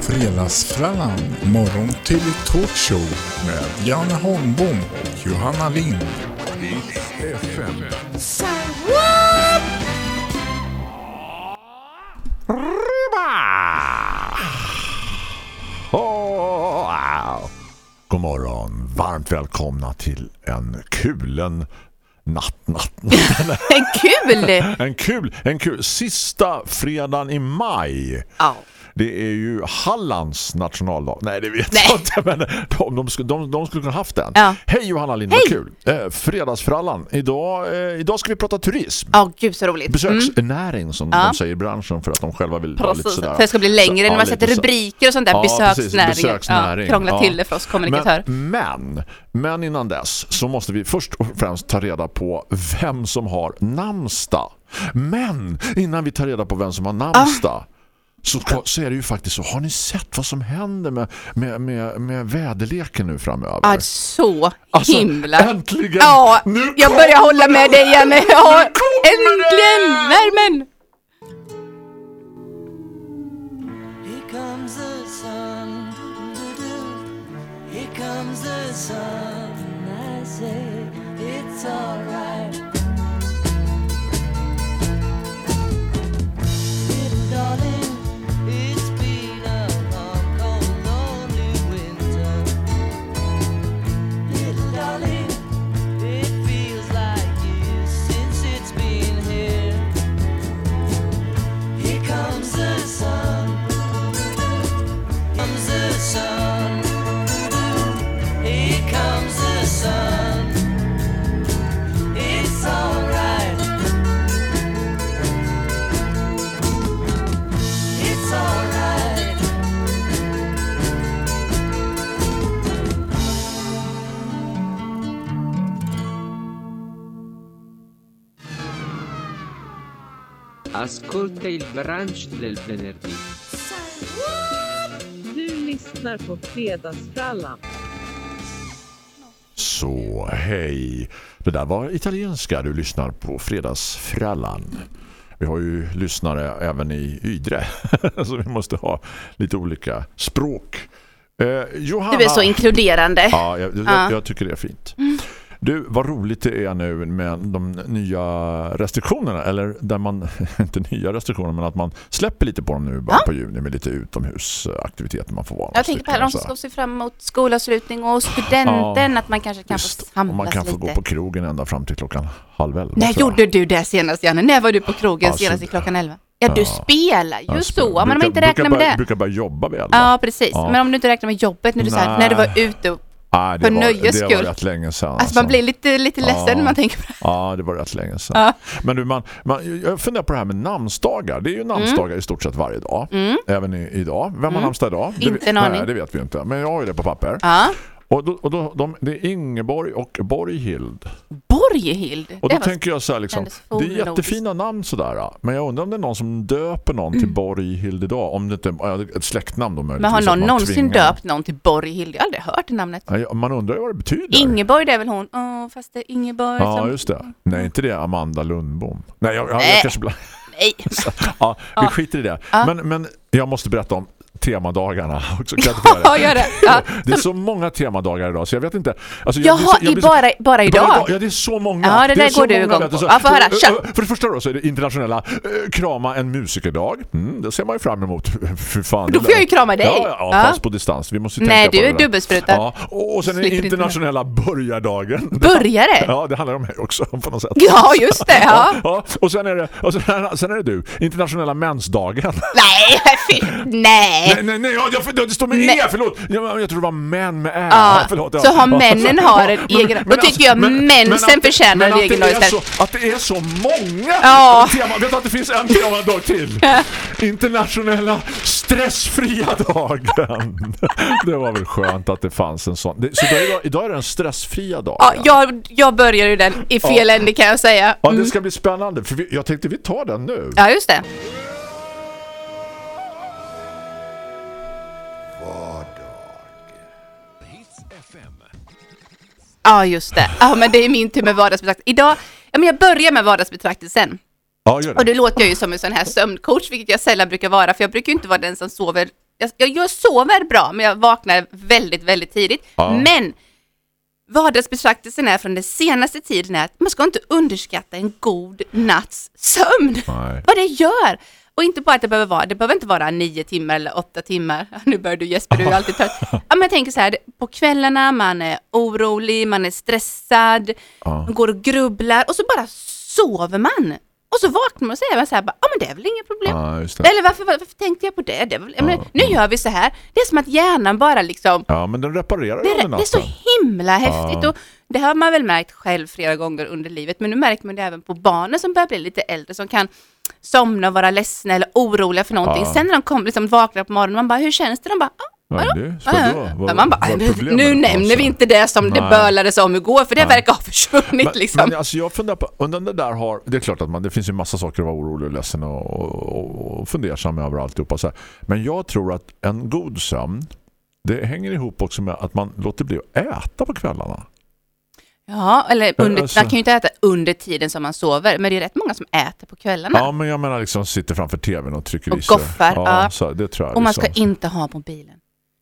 Fredagsfrallan, morgon till talkshow med Janne Holmbom och Johanna Lind. FM. Oh, God morgon, varmt välkomna till en kulen natt, natt, natt. En kul! en kul, en kul, sista fredagen i maj. Ja. Det är ju Hallands nationaldag. Nej, det vet Nej. jag inte. Men de, de, skulle- de, de skulle kunna haft den. Ja. Hej Johanna Lind, vad kul. Eh, fredagsfrallan. Idag, eh, idag ska vi prata turism. Ja, gud så roligt. Mm. Besöksnäring som Ja. de säger i branschen för att de själva vill vara lite sådär. för det ska bli längre Så- när ja, man lite sätter rubriker och sånt där. Ja, precis. besöksnäring. Besöksnäring. Ja, krångla Ja. till det för oss kommunikatör. Men, men, men innan dess så måste vi först och främst ta reda på vem som har namnsdag. Men innan vi tar reda på vem som har namnsdag så, så är det ju faktiskt så. Har ni sett vad som händer med, med, med, med väderleken nu framöver? Ja, så Alltså, himla... äntligen! Ja, Nu jag börjar hålla med det! dig. Ja, kommer äntligen! Värmen! Here comes the sun. doo-doo-doo. Here comes the sun. I say it's alright. Il brunch del venerdì. Du lyssnar på Fredagsfrallan. Så, hej. Det där var italienska du lyssnar på Fredagsfrallan. Vi har ju lyssnare även i Ydre. så vi måste ha lite olika språk. Eh, Johanna. Du är så inkluderande. Ja, jag, jag, Ja. jag tycker det är fint. Du, vad roligt det är nu med de nya restriktionerna. Eller där man, inte nya restriktioner, men att man släpper lite på dem nu bara Ja. på juni med lite utomhusaktiviteter man får vara. Jag tänker på alla de som se fram emot skolavslutning och studenten, att man kanske kan Just, få samlas man kan få lite. gå på krogen ända fram till klockan halv elva. När gjorde du det senast Janne? När var du på krogen Ja, så- senast i klockan 11? Ja, du Ja. spelar ju så, men om man inte räknar med bara, det. brukar bara jobba vid elva. Ja, precis. Ja. Men om du inte räknar med jobbet när du, så här, när du var ute och Nej, det för var, nöjes det skull. var rätt länge sedan. Alltså man blir lite, lite ledsen Ja. när man tänker på det. Ja, det var rätt länge sedan. Ja. Men du, man, man, jag funderar på det här med namnsdagar. Det är ju namnsdagar i stort sett varje dag. Även i, idag. Vem har namnsdag idag? Det Mm. Inte en aning. Nej, det vet vi inte. Men jag har ju det på papper. Och, då, och då, de, det är Ingeborg och Borghild. Borghild. Och då tänker jag så här liksom, det är jättefina namn sådär. Men jag undrar om det är någon som döper någon till Borghild idag. Om det inte är ett släktnamn då möjligtvis. Men har någon någonsin tvingar- döpt någon till Borghild? Jag har aldrig hört det namnet. Ja, Man undrar vad det betyder. Ingeborg, det är väl hon? Åh, fast det är Ingeborg Ja, som... just det. Nej, inte det Amanda Lundbom. Nej, jag, jag, jag kanske. Nej. Ja, vi Ja. skiter i det. Ja. Men, men jag måste berätta om temadagarna också. Kan jag Ja, det? gör det. Ja. Det är så många temadagar idag så jag vet inte. Alltså, jag Jaha, jag blir så- bara, bara idag? Ja, det är så många. Ja, det är där går du igång på. så- Ja, få höra. för-. För det första då så är det internationella eh, krama en musikerdag. Mm, det ser man ju fram emot. För fan. Då får jag ju krama dig. Ja, ja, Ja. fast på distans. Vi måste ju Nej, tänka du är det dubbelsprutad. Ja, och sen är det internationella börjardagen. Börjare? Ja, det handlar om mig också på något sätt. Ja, just det. Ja. Ja, och sen är det och sen, sen är det du, internationella mensdagen. Nej, nej. Nej, nej, nej, ja, jag, det står med Nej. E, förlåt. Jag, jag tror det var män med Ä. Ja, förlåt, ja. så har männen har en egen- då tycker jag mensen att- förtjänar men en att egen så- Att det är så många Ja. teman. Vet du att det finns en temadag till? Internationella stressfria dagen. Det var väl skönt att det fanns en sån. Så idag, idag är det en stressfria dag. Ja, jag, jag börjar ju den i fel Ja. ände kan jag säga. Ja, det Mm. ska bli spännande. För vi, jag tänkte vi tar den nu. Ja, just det. Ja, just det. Ja, men det är min tur med vardagsbetraktelse. Idag, ja, men jag börjar med vardagsbetraktelsen. Ja, gör Och det. nu låter jag ju som en sån här sömncoach, vilket jag sällan brukar vara, för jag brukar ju inte vara den som sover. Jag, jag, jag sover bra, men jag vaknar väldigt, väldigt tidigt. Ja. Men vardagsbetraktelsen är från den senaste tiden är att man ska inte underskatta en god natts sömn. Nej. Vad det gör! Och inte bara att det behöver vara, det behöver inte vara nio timmar eller åtta timmar. Nu börjar du Jesper, du är alltid trött. Ja, men jag tänker så här, på kvällarna, man är orolig, man är stressad, Ja. man går och grubblar och så bara sover man. Och så vaknar man och säger man så här, ja men det är väl inget problem. Ja. Eller varför, varför tänkte jag på det? det väl, jag menar, nu gör vi så här. Det är som att hjärnan bara liksom, Ja, men den reparerar det, är- det är så himla häftigt. Och det har man väl märkt själv flera gånger under livet, men nu märker man det även på barnen som börjar bli lite äldre, som kan somna och vara ledsna eller oroliga för någonting. Ja. Sen när de kommer, liksom vaknar på morgonen, man bara, hur känns det? De bara, ah, Nej, vadå? det Ja, ska ja. då. Ja, Vad- man bara, "Nu- problemet nu då?" nämner Så. vi inte det som det Nej. bölades om igår, för det Nej. verkar ha försvunnit Men, liksom. men alltså jag funderar på, under det där har, det är klart att man, det finns ju massa saker att vara orolig och ledsen och, och, och fundersam över alltihopa så här. Men jag tror att en god sömn, det hänger ihop också med att man låter bli att äta på kvällarna. Ja, eller under, alltså- man kan ju inte äta under tiden som man sover, men det är rätt många som äter på kvällarna. Ja, men jag menar liksom sitter framför tvn och trycker Och i sig. goffar, Ja, ja. Så det tror jag. och man ska liksom. inte ha mobilen.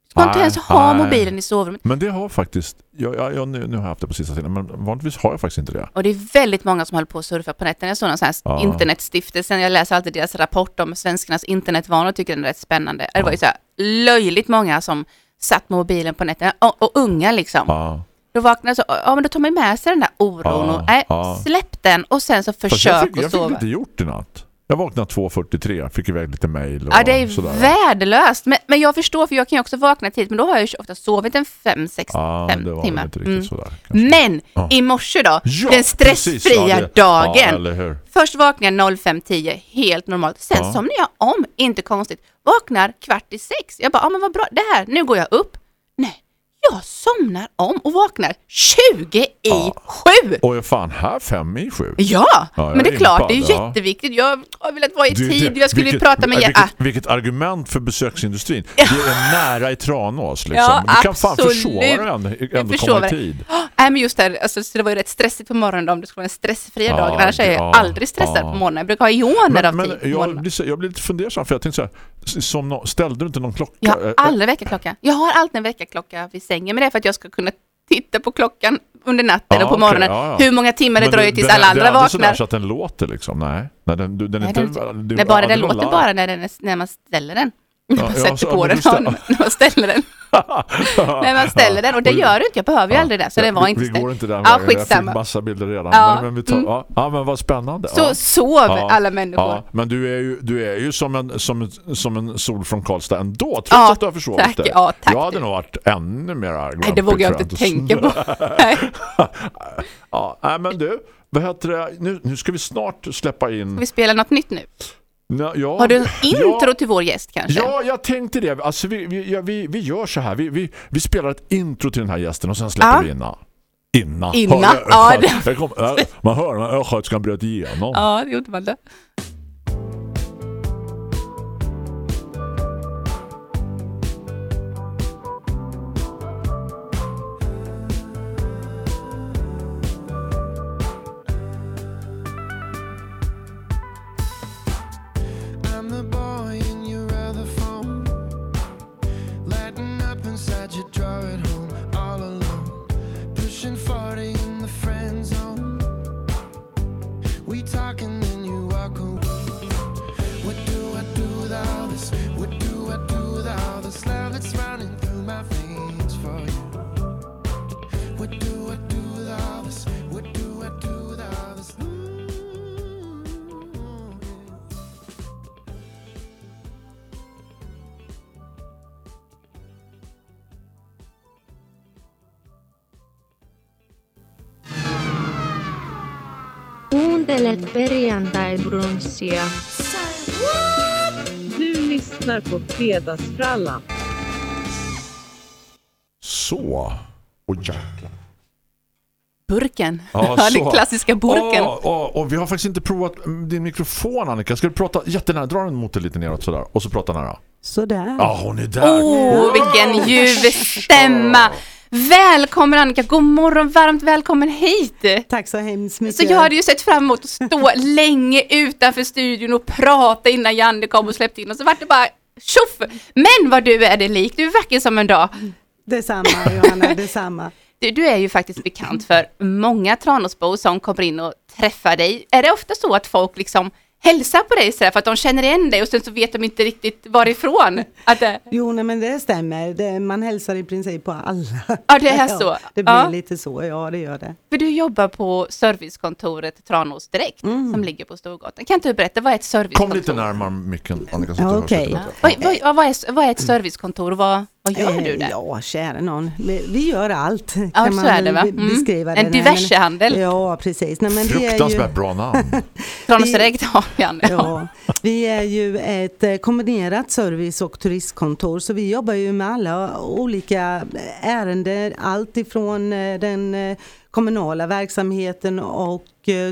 Du ska inte Nej, ens ha nej. mobilen i sovrummet. Men det har faktiskt, jag, jag, jag, nu, nu har jag haft det på sista tiden, men vanligtvis har jag faktiskt inte det. Och det är väldigt många som håller på att surfa på nätet. Jag såg någon sån här Ja. internetstiftelsen, jag läser alltid deras rapport om svenskarnas internetvanor och tycker den är rätt spännande. Det var ju så här löjligt många som satt med mobilen på nätet, och, och unga liksom. Ja. Då vaknade så, ja men då tar man med sig den där oron och, nej, ja. släpp den och sen så Fast jag försök fick, jag att fick sova. lite gjort i natt. Jag vaknade 2.43, fick iväg lite mejl och Ja, det är sådär. värdelöst. Men, men jag förstår, för jag kan ju också vakna tidigt, men då har jag ju ofta sovit en fem, sex, Ja, timmar. inte Mm. sådär. Men Ja. i morse då, Ja, den precis, stressfria ja, det- dagen. Först vaknar jag 05.10, helt normalt. Sen Ja. somnar jag om, inte konstigt. Vaknar kvart i sex. Jag bara, ja men vad bra, det här, nu går jag upp. Nej, jag somnar om och vaknar 20 i Ja. 7. Och jag fan här fem i sju. Ja, Ja, men det är är klart, det är ja. jätteviktigt. Jag har velat vara i Det- tid, jag skulle vilket- prata med vilket, Ah, vilket argument för besöksindustrin. Det är nära i Tranås liksom. Ja, du kan fan absolut. försova dig ändå, ändå komma i tid. Nej men just det, alltså, så det var ju rätt stressigt på morgonen om det skulle vara den stressfria Ja, dagen. Annars är jag ja, aldrig stressad ja. på morgonen. Jag brukar ha ioner av Men, tid jag, blir, jag blir lite fundersam för jag tänkte så här, som nå- ställde du inte någon klocka? Jag har aldrig väckarklocka. Jag har alltid en väckarklocka vid sängen, men det är för att jag ska kunna titta på klockan under natten Ja, och på morgonen. ja, ja. Hur många timmar det men dröjer du- tills den alla andra Det är vaknar. så att den låter liksom, nej. nej den, du, den Nej, inte, du- Nej, bara den det låter larm. bara när, den är, när man ställer den. Ja, man ja, sätter så- på den. du Ja, ställer- man den. när man ställer den. Och det Och- gör du inte. Jag behöver ju Ja. aldrig det. Så Ja, det var vi, inte Vi går inte den Ja, vägen. Jag fick massa bilder redan. Ja, Men, men, vi tar, mm. ja, ja, men vad spännande. Så ja. sov Ja. alla människor. Ja, men du är ju, du är ju som, en, som, en- som en sol från Karlstad ändå, trots Ja, att du har försovit tack. dig. Ja, tack jag hade du. nog varit ännu mer Nej, det vågar jag inte tänka på. Nej. ja, nej, men du, vad heter det? Nu, nu ska vi snart släppa in... Ska vi spela något nytt nu? Ja, ja, Har du en intro ja, till vår gäst kanske? Ja, jag tänkte det. Alltså, vi, vi, ja, vi, vi gör så här. Vi, vi, vi spelar ett intro till den här gästen och sen släpper Ja. vi inna. Inna. Inna, Hör- ja, Jag kom, man hör när östgötskan bröt igenom. Ja, det gjorde man det. how it. Kuuntelet perjantai-brunssia. Du lyssnar på Fredagsfrallan. Så. Och jäklar. Burken. Ja, den klassiska burken. Åh, åh, och vi har faktiskt inte provat din mikrofon Annika. Ska du prata jättenära? Dra den mot dig lite neråt sådär. Och så prata nära. Sådär. Ja, hon är där. Åh, vilken ljuv stämma! Välkommen Annika, god morgon, varmt välkommen hit! Tack så hemskt mycket. Så jag hade ju sett fram emot att stå länge utanför studion och prata innan Janne kom och släppte in och så vart det bara tjoff! Men vad du är det lik, du är vacker som en dag. Detsamma Johanna, detsamma. Du, du är ju faktiskt bekant för många Tranåsbor som kommer in och träffar dig. Är det ofta så att folk liksom hälsar på dig så här, för att de känner igen dig och sen så vet de inte riktigt varifrån? Att det, Jo, nej, men det stämmer. Det, man hälsar i princip på alla. Ja, det är så. det blir Ja. lite så, ja det gör det. för du jobbar på servicekontoret Tranås Direkt som ligger på Storgatan. Kan inte du berätta, vad är ett servicekontor? Kom lite närmare micken Annika. så Ja, okej. lite Ja. Vad, vad, vad, är, vad är ett servicekontor och vad, vad gör Eh, du där? Ja, kära någon. Vi, gör allt. Ja, kan så man är det, va? Mm. Beskriva. En diversehandel. Ja, precis. Nej, men vi är ju, Fruktansvärt bra namn. Tranås vi- Direkt har vi Janne. Ja, vi är ju ett eh, kombinerat service och turistkontor så vi jobbar ju med alla olika ärenden. Allt ifrån eh, den eh, kommunala verksamheten och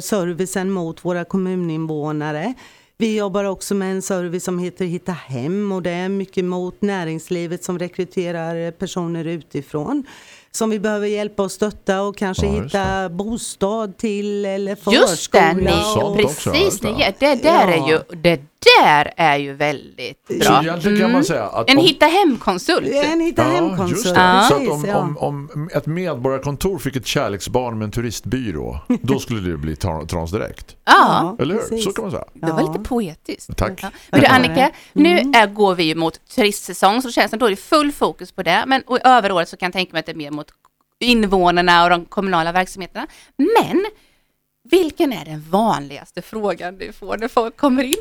servicen mot våra kommuninvånare. Vi jobbar också med en service som heter Hitta Hem och det är mycket mot näringslivet som rekryterar personer utifrån. Som vi behöver hjälpa och stötta och kanske Ja, hitta bostad till eller förskola. Just det, ni, också, precis, ni, det där Ja. är ju, det där är ju väldigt Så bra. egentligen kan man säga att En om- hitta hem-konsult. En hitta Ja, just hem-konsult. det. Så att om, ja. om, om ett medborgarkontor fick ett kärleksbarn med en turistbyrå, då skulle det bli Tra- Trans Direkt. Ja, Eller hur? precis. Så kan man säga. det var lite poetiskt. Tack. Ja. Men du Ja, Annika, det. nu är, går vi ju mot turistsäsong så det känns som då är det full fokus på det. Men och över året så kan jag tänka mig att det är mer mot invånarna och de kommunala verksamheterna. Men vilken är den vanligaste frågan du får när folk kommer in?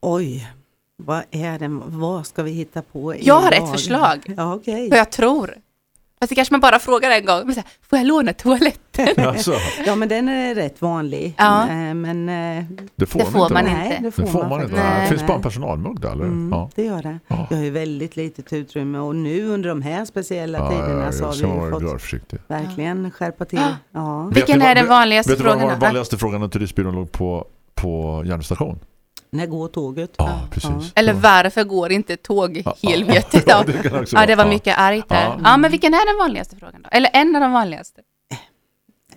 Oj, vad är det? Vad ska vi hitta på Jag har ett förslag. Ja, okej. Vad jag tror. Fast det kanske man bara frågar en gång. Men så här, får jag låna toaletten? Alltså, Ja, men den är rätt vanlig. Ja. Eh, Men eh, det får Det man får inte. man inte. nej, det Det får, får man inte. Nej, finns bara en personalmugg där, eller? Mm, Ja. Det gör det. Ja. Jag har ju väldigt litet utrymme och nu under de här speciella Ja, tiderna ja, så har vi man ju fått verkligen skärpa till. Ja. Vilken är den vanligaste vet du vad frågan? den vanligaste frågan när turistbyrån låg på, på järnvägsstation? När går tåget? Ja, precis. Eller varför går inte tåghelvetet? Ja, Ja, det ja, det var mycket argt där. Ja. Ja, men vilken är den vanligaste frågan då? Eller en av de vanligaste?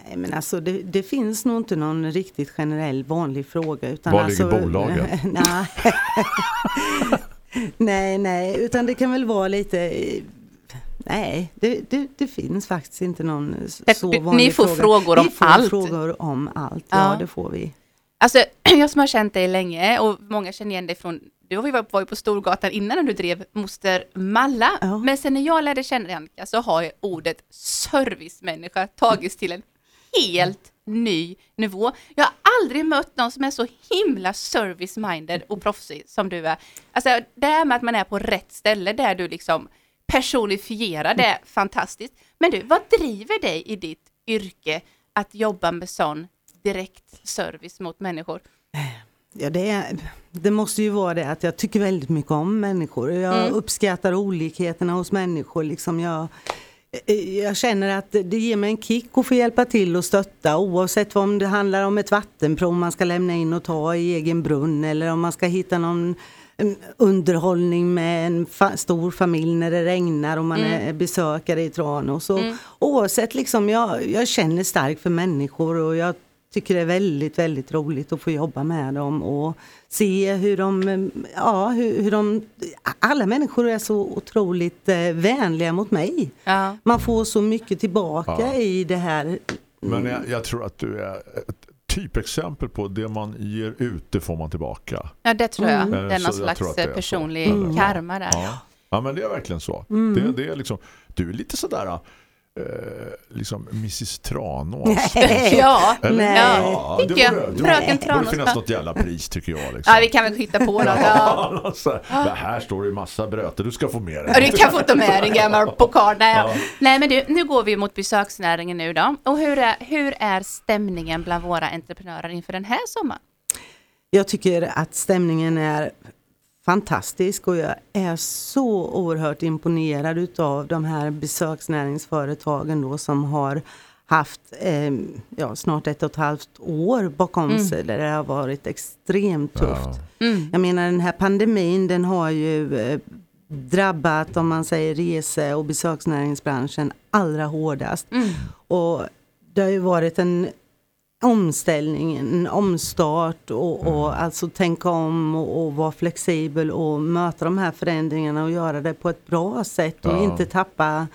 Nej, men alltså det, det finns nog inte någon riktigt generell vanlig fråga. Utan Var alltså, ligger bolaget? nej. nej, nej, utan det kan väl vara lite Nej, det, det, det finns faktiskt inte någon så vanlig ni får fråga. frågor om vi får allt. frågor om allt, ja, Ja. det får vi. Alltså, jag som har känt dig länge och många känner igen dig från, du var ju var ju på Storgatan innan när du drev Moster Malla. Ja. Men sen när jag lärde känna dig Annika så har ju ordet servicemänniska tagits till en helt ny nivå. Jag har aldrig mött någon som är så himla service-minded och proffsig som du är. Alltså det här med att man är på rätt ställe där du liksom personifierar det är fantastiskt. Men du, vad driver dig i ditt yrke att jobba med sån direkt service mot människor? Ja, det, är, det måste ju vara det att jag tycker väldigt mycket om människor. Jag Mm. uppskattar olikheterna hos människor. Liksom jag, eh, jag känner att det ger mig en kick att få hjälpa till och stötta oavsett om det handlar om ett vattenprov man ska lämna in och ta i egen brunn eller om man ska hitta någon underhållning med en fa- stor familj när det regnar och man är besökare i Tranås. Så Oavsett, liksom, jag, jag känner starkt för människor och jag tycker det är väldigt, väldigt roligt att få jobba med dem och se hur de, ja, hur, hur de, alla människor är så otroligt eh, vänliga mot mig. Ja. Man får så mycket tillbaka Ja. i det här. Men jag, jag tror att du är ett typexempel på det man ger ut, det får man tillbaka. Ja, det tror jag. Mm. Det är Så någon slags det är så. personlig Mm. karma där. Ja. ja, men det är verkligen så. Mm. Det, det är liksom, du är lite sådär eh, liksom Mrs. Tranås. Ja, Eller? Nej. ja, det tycker jag. borde- det Fröken borde Tranås. finnas något jävla pris tycker jag. Liksom. Ja, vi kan väl hitta på något. Ja. Så här, "Det här står det massa bröter, du ska få med Ja, dig. du kan få ta med dig en gammal pokal. Nej, Ja. Nej, men du, nu går vi mot besöksnäringen nu då. Och hur är, hur är stämningen bland våra entreprenörer inför den här sommaren? Jag tycker att stämningen är fantastisk och jag är så oerhört imponerad utav de här besöksnäringsföretagen då som har haft eh, ja, snart ett och ett halvt år bakom sig där det har varit extremt tufft. Mm. Jag menar den här pandemin den har ju eh, drabbat, om man säger rese och besöksnäringsbranschen allra hårdast. Och det har ju varit en omställning, en omstart och, och alltså tänka om och, och vara flexibel och möta de här förändringarna och göra det på ett bra sätt och Ja. inte tappa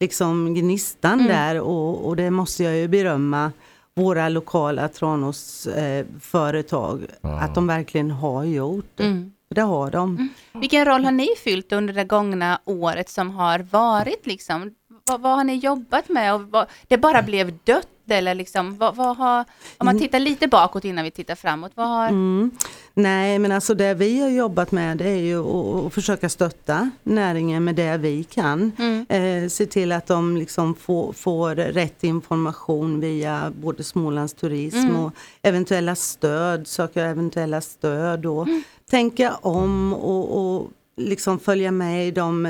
liksom gnistan där och, och det måste jag ju berömma våra lokala Tranås eh, företag att de verkligen har gjort det. Mm. Det har de. Vilken roll har ni fyllt under det gångna året som har varit? Liksom? Vad, vad har ni jobbat med? Och vad, det bara blev dött eller liksom, vad, vad har, om man tittar lite bakåt innan vi tittar framåt, vad har, Mm. Nej men alltså det vi har jobbat med det är ju att, att försöka stötta näringen med det vi kan. Mm. Eh, se till att de liksom får, får rätt information via både Smålands turism Mm. och eventuella stöd, söka eventuella stöd och Mm. tänka om och, och liksom följa med i de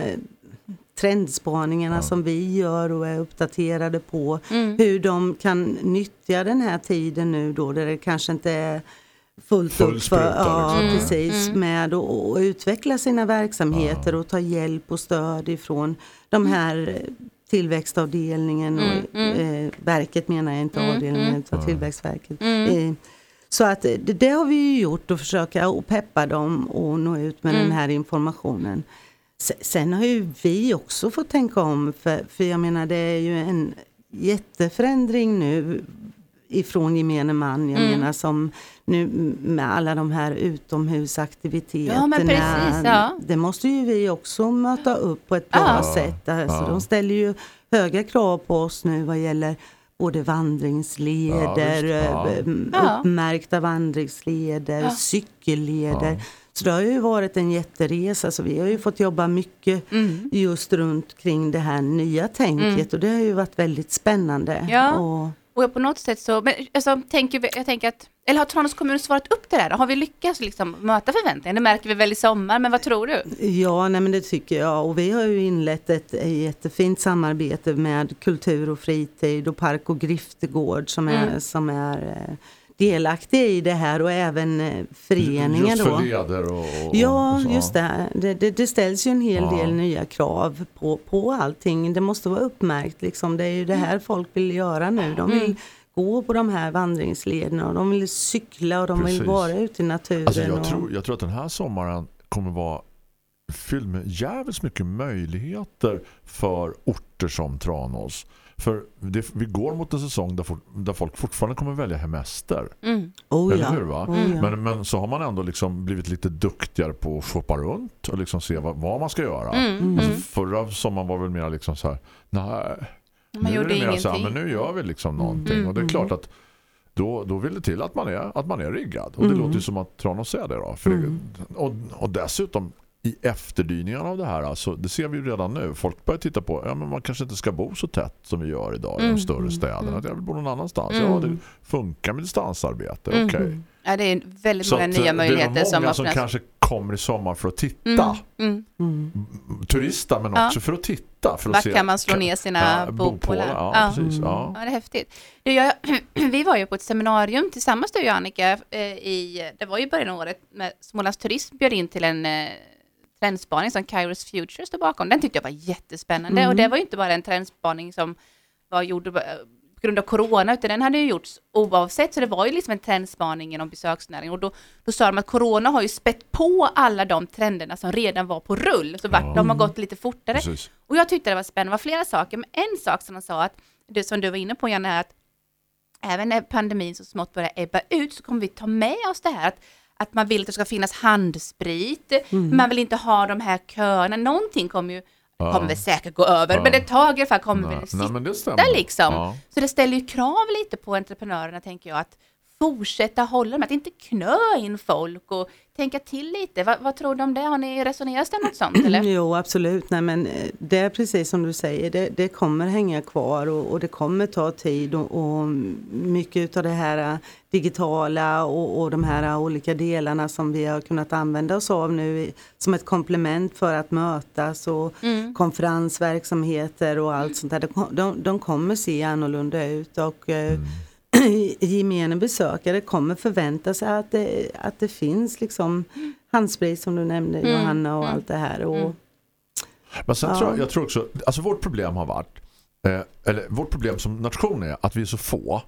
trendspaningarna som vi gör och är uppdaterade på. Mm. Hur de kan nyttja den här tiden nu då där det kanske inte är fullt Full upp för, spruta, ja, liksom. precis, med att att utveckla sina verksamheter och ta hjälp och stöd ifrån de här eh, tillväxtavdelningen och eh, verket menar jag inte avdelningen utan tillväxtverket. Eh, så att det, det har vi ju gjort och försöka och peppa dem och nå ut med den här informationen. Se- Sen har ju vi också fått tänka om för, för jag menar det är ju en jätteförändring nu ifrån gemene man. Jag menar som nu med alla de här utomhusaktiviteterna. Ja, men precis, ja. Det måste ju vi också möta upp på ett bra Ja. sätt. Alltså, Ja. De ställer ju höga krav på oss nu vad gäller både vandringsleder, Ja, visst. Ja. eh, uppmärkta vandringsleder, Ja. cykelleder. Så det har ju varit en jätteresa, så vi har ju fått jobba mycket Mm. just runt kring det här nya tänket och det har ju varit väldigt spännande. Ja. Och, och på något sätt så, men alltså, tänker vi, jag tänker att, eller har Tranås kommun svarat upp det där? Har vi lyckats liksom möta förväntningarna? Det märker vi väl i sommar, men vad tror du? Ja, nej men det tycker jag. Och vi har ju inlett ett jättefint samarbete med kultur och fritid och park och griftegård som är, Mm. som är eh, delaktiga i det här och även eh, föreningen Just då. för leder och, och Ja, och just det. Det, det. det ställs ju en hel Ja. del nya krav på, på allting. Det måste vara uppmärkt. Liksom. Det är ju det här folk vill göra nu. De vill gå på de här vandringslederna och de vill cykla och de vill Precis. vara ute i naturen. Alltså jag, och... tror, jag tror att den här sommaren kommer vara fylld med jävligt mycket möjligheter för orter som Tranås. För det, vi går mot en säsong där, fort, där folk fortfarande kommer välja hemester. Mm. oh, Eller ja. hur va? Oh, ja. men, men så har man ändå liksom blivit lite duktigare på att shoppa runt och liksom se vad, vad man ska göra. Mm. Alltså förra sommaren var väl mer liksom så här, nej, Man nu gjorde är det mer så här, men nu gör vi liksom någonting. Mm. Och det är klart att då, då vill det till att man är, att man är riggad. Och det Mm. låter ju som att Tranås säger det då. För Mm. det, och, och dessutom i efterdyningarna av det här, alltså, det ser vi ju redan nu. Folk börjar titta på, ja men man kanske inte ska bo så tätt som vi gör idag i Mm. de större städerna. Jag vill bo någon annannstans. Mm. Ja, det funkar med distansarbete, Mm. okej. Ja, det är väldigt Så många att, eh, nya möjligheter det är som många som öppnas. kanske kommer i sommar för att titta. Mm. Mm. Mm. Turista men Ja. också för att titta. För att Var se, kan man slå ner sina ja, bopålar? Ja, Ja. precis. Mm. Ja. Ja, det är häftigt. Du, jag, vi var ju på ett seminarium tillsammans du och Annika, eh, i, det var ju i början av året, med Smålands Turism bjöd in till en eh, trendspaning som Kairos Future står bakom. Den tyckte jag var jättespännande Mm. och det var ju inte bara en trendspaning som var gjord eh, på grund av corona, utan den hade ju gjorts oavsett, så det var ju liksom en trendspaning inom besöksnäringen och då, då sa de att corona har ju spett på alla de trenderna som redan var på rull, så vart, de har gått lite fortare. Precis. Och jag tyckte det var spännande, det var flera saker, men en sak som han sa att, det som du var inne på Janne, är att även när pandemin så smått börjar ebba ut så kommer vi ta med oss det här att, att man vill att det ska finnas handsprit, man vill inte ha de här köerna, någonting kommer ju Ja. kommer väl säkert gå över, Ja. men ett tag i alla fall kommer Nej, väl nej, sitta stämmer. liksom. Ja. Så det ställer ju krav lite på entreprenörerna tänker jag, att fortsätta hålla dem, att inte knö in folk och tänka till lite. Vad, vad tror du om det? Har ni resonerat om något sånt eller? Jo, absolut. Nej, men eh, det är precis som du säger, det, det kommer hänga kvar och, och det kommer ta tid och, och mycket av det här eh, digitala och, och de här eh, olika delarna som vi har kunnat använda oss av nu som ett komplement för att mötas och Mm. konferensverksamheter och allt sånt där. De, de, de kommer se annorlunda ut och Mm. gemene besökare kommer förvänta sig att det, att det finns liksom handsprit som du nämnde Mm, Johanna och mm, allt det här. Och, mm. Men sen Ja. tror jag, jag tror också, alltså vårt problem har varit, eh, eller vårt problem som nation är att vi är så få.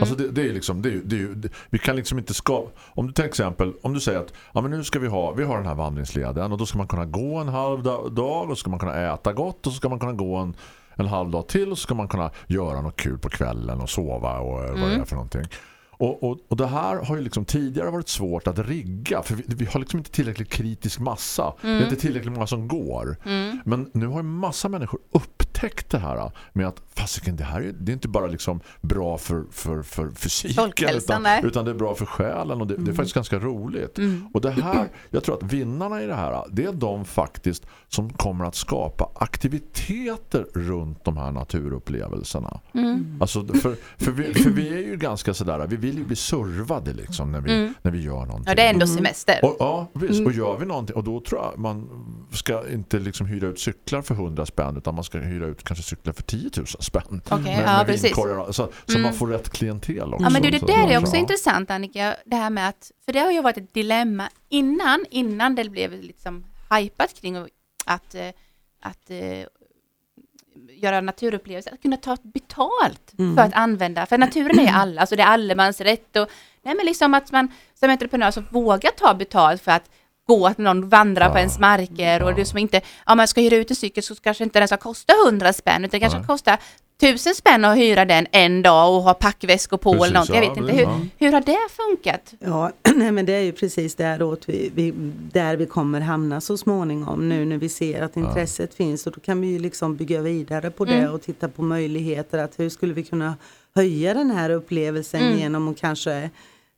Alltså det, det är liksom, det är det är det, vi kan liksom inte ska, om du till exempel, om du säger att ja men nu ska vi ha, vi har den här vandringsleden och då ska man kunna gå en halv da- dag och så ska man kunna äta gott och så ska man kunna gå en, en halv dag till så ska man kunna göra något kul på kvällen och sova och eh, vad det är för någonting. Och, och, och det här har ju liksom tidigare varit svårt att rigga för vi, vi har liksom inte tillräckligt kritisk massa. Det är inte tillräckligt många som går. Men nu har ju massa människor upptäckt det här med att fasiken, det här är, det är inte bara liksom bra för, för, för fysiken utan, utan det är bra för själen och det, det är faktiskt ganska roligt. Och det här, jag tror att vinnarna i det här det är de faktiskt som kommer att skapa aktiviteter runt de här naturupplevelserna. Alltså för, för, vi, för vi är ju ganska sådär, vi vill ju bli servade liksom när vi, när vi gör någonting. Ja, det är ändå semester. Och, ja, visst. Och gör vi någonting, och då tror jag man ska inte liksom hyra ut cyklar för 100 spänn utan man ska hyra ut kanske cyklar för 10 000 spänn. Okej, ja, precis. så, så man får rätt klientel också. Ja men du, det där är också ja. intressant Annika, det här med att, för det har ju varit ett dilemma innan, innan det blev liksom hypat kring och- att, eh, att eh, göra naturupplevelser, att kunna ta betalt för att använda, för naturen är alla, alltså det är allemansrätt och nej men liksom att man som entreprenör som vågar ta betalt för att gå att någon vandrar på Ja. ens marker och det som inte, om man ska hyra ut en cykel så kanske inte den ska kosta 100 spänn utan det kanske Nej. ska kosta tusen spänn att hyra den en dag och ha packväskor på Precis, eller någonting. Jag ja, vet inte, det- hur, ja. hur har det funkat? Ja, nej, men det är ju precis däråt vi, vi, där vi kommer hamna så småningom nu när vi ser att intresset finns och då kan vi ju liksom bygga vidare på det och titta på möjligheter att hur skulle vi kunna höja den här upplevelsen genom att kanske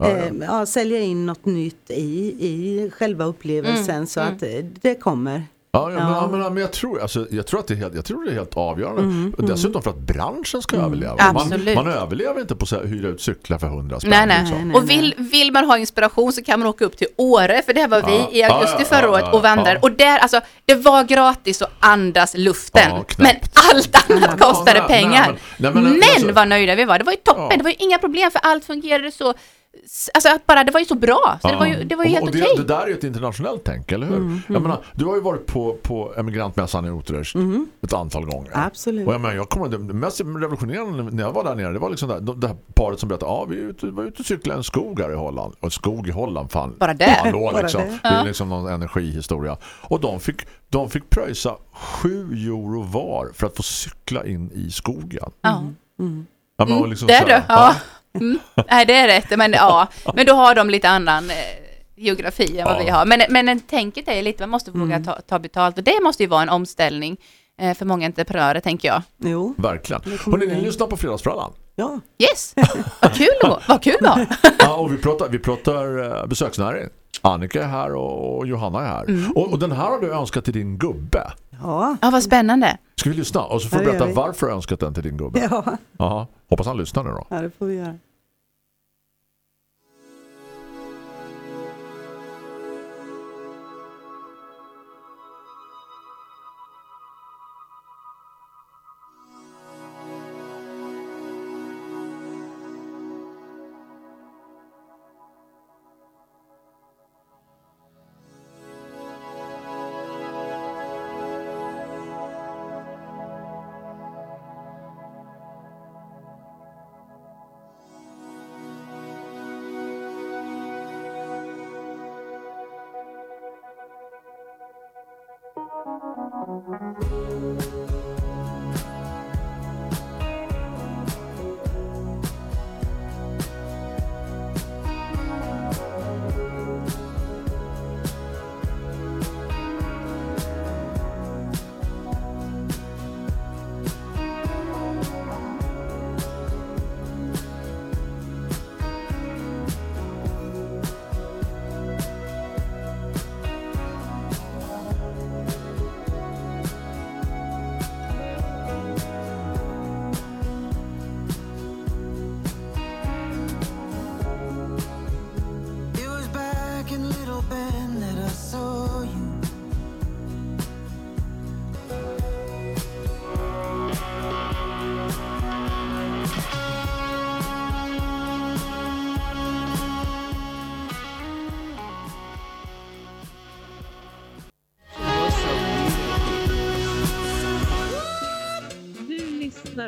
Ja, ja. Eh, ja, sälja in något nytt i, i själva upplevelsen så att eh, det kommer. Ja, ja, men, Ja. Men, men jag, tror, alltså, jag, tror att det är helt, jag tror det är helt avgörande. Och dessutom för att branschen ska överleva. Man, man överlever inte på att hyra ut cyklar för 100 spänn. Nej, nej. liksom. nej. Och vill, vill man ha inspiration så kan man åka upp till Åre, för det var vi Ja. i augusti Ja, förra ja, året ja, och vandrade. ja. Och där, alltså, det var gratis att andas luften. Men allt annat kostade nej, pengar. nej, men- nej, men men alltså- vad nöjda vi var. Det var ju toppen, Ja. det var ju inga problem för allt fungerade så Alltså att bara, det var ju så bra, så det var ju, det var ju och, helt och det, okej. det där är ju ett internationellt tänk, eller hur? Mm, Jag menar, du har ju varit på, på emigrantmässan i Utrecht ett antal gånger. Mm. Absolut. Och jag, menar, jag kommer, det mest revolutionerande när jag var där nere, det var liksom där, det här paret som berättade, ja vi är ute, var ute och cyklade en skog här i Holland. Och skog i Holland, fan. Bara där. Hallå, Bara liksom. det. Det är liksom någon energihistoria. Och de fick, de fick pröjsa 7 euro var för att få cykla in i skogen. Ja. Ja, men, och liksom Det är det, ja. Mm. Nej, det är rätt, men ja. Men då har de lite annan eh, geografi än vad Ja. vi har. Men, men en tänket är lite, man måste våga ta, ta betalt och det måste ju vara en omställning eh, för många entreprenörer, tänker jag. Jo, Verkligen. Hörrni, ni lyssnar på Fredagsfrallan. Ja. Yes, vad kul det var. Vad kul det var. Ja, och vi pratar, vi pratar eh, besöksnäring. Annika är här och, Johanna är här. Mm. Och, och den här har du önskat till din gubbe. Ja, Ja, vad spännande. Ska vi lyssna? Och så får du berätta varför du önskat den till din gubbe. ja, Jaha. Hoppas han lyssnar nu då. ja, det får vi göra. Música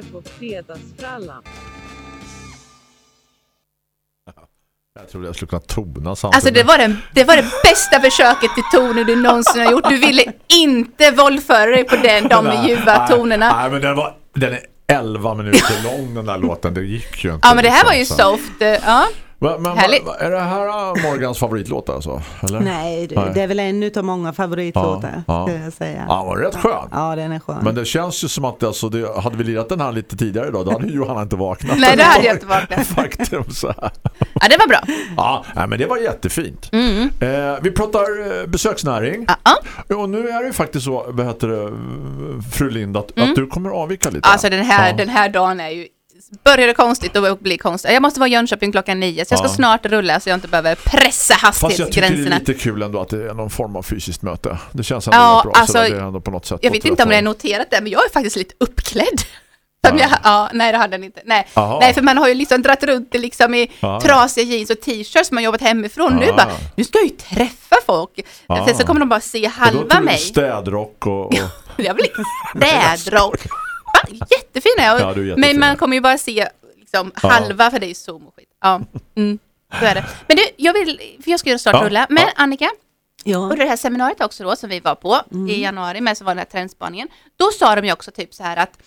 lyssnar på Fredagsfrallan. Jag trodde jag skulle kunna tona samtidigt. Alltså det var, den, det var det bästa försöket till toner du någonsin har gjort. Du ville inte våldföra dig på den, de Nej, ljuva nej, tonerna. Nej, men den, var, den är 11 minuter lång den där låten. Det gick ju inte. Ja men det här var ju liksom, så. soft. eh, Ja. Men, men, är det här Morgans favoritlåt alltså? Eller? Nej, det, Nej. det är väl en utav många favoritlåtar Ja, ja. skulle jag säga. Ja, var rätt skön. Ja, den är skön. Men det känns ju som att alltså, det, hade vi lirat den här lite tidigare idag, då hade Johanna inte vaknat. Nej, då hade jag inte vaknat. Faktum så här. ja, det var bra. Ja, men det var jättefint. Eh, vi pratar eh, besöksnäring. Mm. Ja, ja. Och nu är det ju faktiskt så, vad heter det, fru Lind, att, att du kommer avvika lite. Mm. Alltså den här, Ja. den här dagen är ju började konstigt och blir konstigt. Jag måste vara i Jönköping klockan nio så jag ska Ja. snart rulla så jag inte behöver pressa Fast jag tycker det är hastighetsgränserna. lite kul ändå att det är någon form av fysiskt möte. Det känns ändå Ja, bra. alltså, det är ändå på något sätt Jag vet inte om det är noterat det, men jag är faktiskt lite uppklädd. Ja. jag, ja, nej det hade den inte. Nej. Nej, för man har ju liksom dratt runt det liksom i Ja. trasiga jeans och t-shirts som man jobbat hemifrån. Nu Ja. bara, nu ska jag ju träffa folk. Ja. Sen så kommer de bara se Och då halva tog du mig. städrock och... och Jag blir städrock. Jättefina. Ja, du är jättefin. Men man kommer ju bara se liksom, Ja. halva för det är zoom och skit. Ja, mm, så är det. Men du, jag vill, för jag ska göra snart Ja, rulla. Men ja. Annika, ja. under det här seminariet också då som vi var på i januari med så var den här trendspaningen. Då sa de ju också typ så här att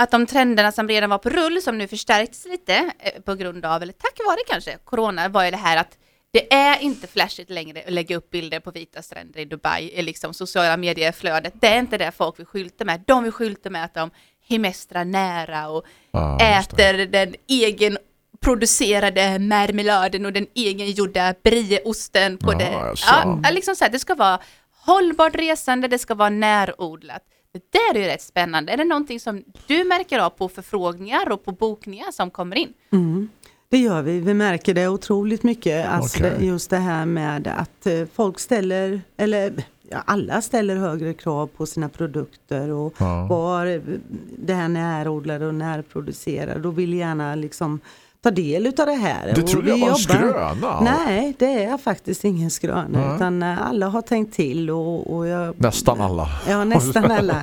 att de trenderna som redan var på rull som nu förstärkts lite eh, på grund av, eller tack vare kanske, corona var ju det här att det är inte flashigt längre att lägga upp bilder på vita stränder i Dubai, i liksom sociala medier-flödet. Det är inte det folk vill skylta med. De vill skylta med att de hemestrar nära och det. äter den egen producerade marmeladen och den egengjorda brieosten på Ja, det. alltså. Ja, liksom så här, det ska vara hållbart resande, det ska vara närodlat. Det där är ju rätt spännande. Är det någonting som du märker av på förfrågningar och på bokningar som kommer in? Mm. Det gör vi, vi märker det otroligt mycket. Alltså det, just det här med att eh, folk ställer, eller alla ställer högre krav på sina produkter och Ja. var det här närodlade och närproducerade. Då vill gärna liksom ta del utav det här. Det trodde jag var en skröna. Nej, det är faktiskt ingen skröna. Nej. Utan eh, alla har tänkt till och, och jag Nästan alla. Ja, nästan alla.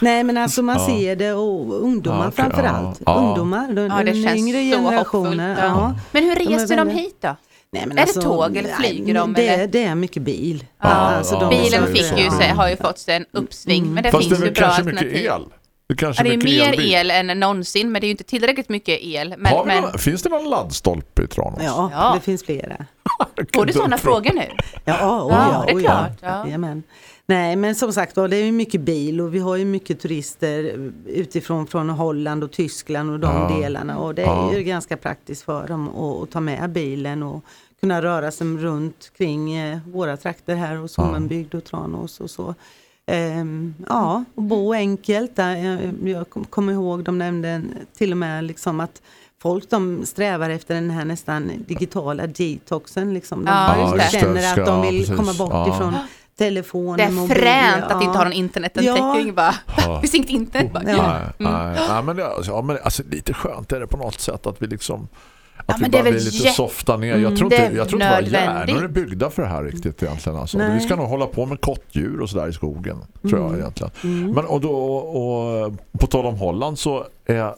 Nej, men alltså man Ja. ser det och ungdomar Ja, okej, framför ja. Ungdomar, den, Ja, det den känns yngre generationen. ja. Ja. Men hur De reser de väldigt- hit då? Nej, men Är det tåg eller nej, flyger de, Det, eller? det är mycket bil. Ja, Alltså, de Bilen fick ju, har ju fått en uppsving, men det Fast finns det är ju bra kanske alternativ. mycket el. Det kanske Ja, det är mer elbil. el än någonsin, men det är ju inte tillräckligt mycket el. Men, vi men någon, finns det någon laddstolpe i Tranås? Ja, Ja. det finns flera. får du sådana frågor nu? Ja, oh, Ja, ja, det är oh, klart, Ja. ja. Nej, men som sagt det är ju mycket bil och vi har ju mycket turister utifrån från Holland och Tyskland och de Ja. delarna och det Ja. är ju ganska praktiskt för dem att, att ta med bilen och kunna röra sig runt kring eh, våra trakter här och Sommenbygd och Tranås och så. Ehm, ja, och bo enkelt. Där, jag, jag kom- kommer ihåg, de nämnde till och med liksom att folk de strävar efter den här nästan digitala detoxen. Liksom. De Ja, just det. känner att de Ja, vill precis. komma bort Ja. ifrån telefon, Det är mobil, fränt att ja. inte ha någon internetanteckning. Ja. Bara, Ja. finns inget internet? Bara, Ja. ja. Nej, nej, nej, men, det, ja, men alltså, lite skönt är det på något sätt att vi liksom att Ja, vi bara blir lite softa ner. Jag tror inte, är jag tror inte våra hjärnor är byggda för det här riktigt egentligen. Alltså. Vi ska nog hålla på med kottdjur och sådär i skogen, tror jag egentligen. Men och, då, och, och på tal om Holland så är